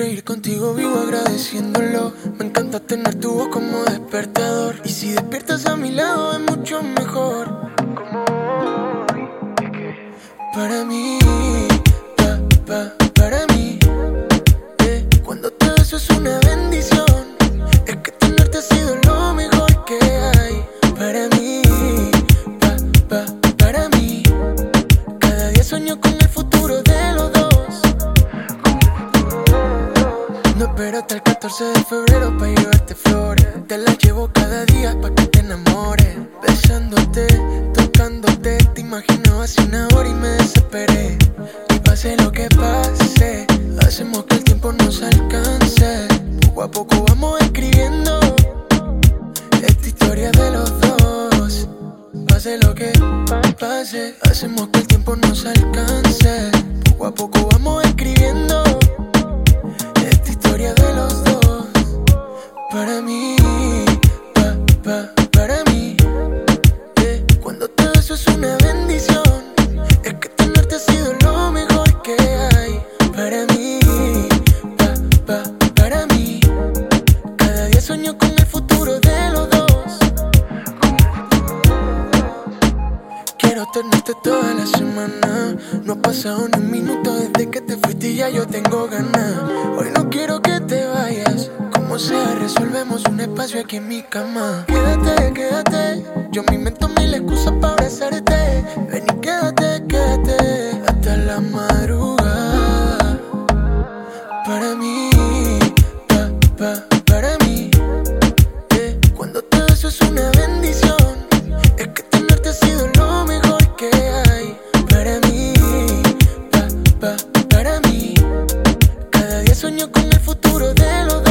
Reír contigo vivo agradeciéndolo. Me encanta tener tu voz como despertador. Y si despiertas a mi lado es mucho mejor. Como hoy. Para mí, pa, pa, para mí. eh, Cuando te beso es una bendición. Es que tenerte ha sido lo mejor que hay. Para mí, pa, pa, para mí. Cada día sueño con Hasta el 14 de febrero para llevarte flores. Te las llevo cada día para que te enamores. Besándote, tocándote, te imagino hace una hora y me desesperé. Y pase lo que pase, hacemos que el tiempo nos alcance. Poco a poco vamos escribiendo esta historia de los dos. Pase lo que pase, hacemos que el tiempo nos alcance. Poco a poco Beso es una bendición. Es que tenerte ha sido lo mejor que hay. Para mí, pa, pa, para mí. Cada día sueño con el futuro de los dos. Quiero tenerte toda la semana. No ha pasado ni un minuto desde que te fuiste y ya yo tengo ganas. Hoy no quiero que te vayas. Como sea, resolvemos un espacio aquí en mi cama. Quédate, quédate. Yo me invento mil excusas pa, pa, para mí. eh, Cuando te beso es una bendición. Es que tenerte ha sido lo mejor que hay. Para mí, pa, pa, para mí. Cada día sueño con el futuro de los dos.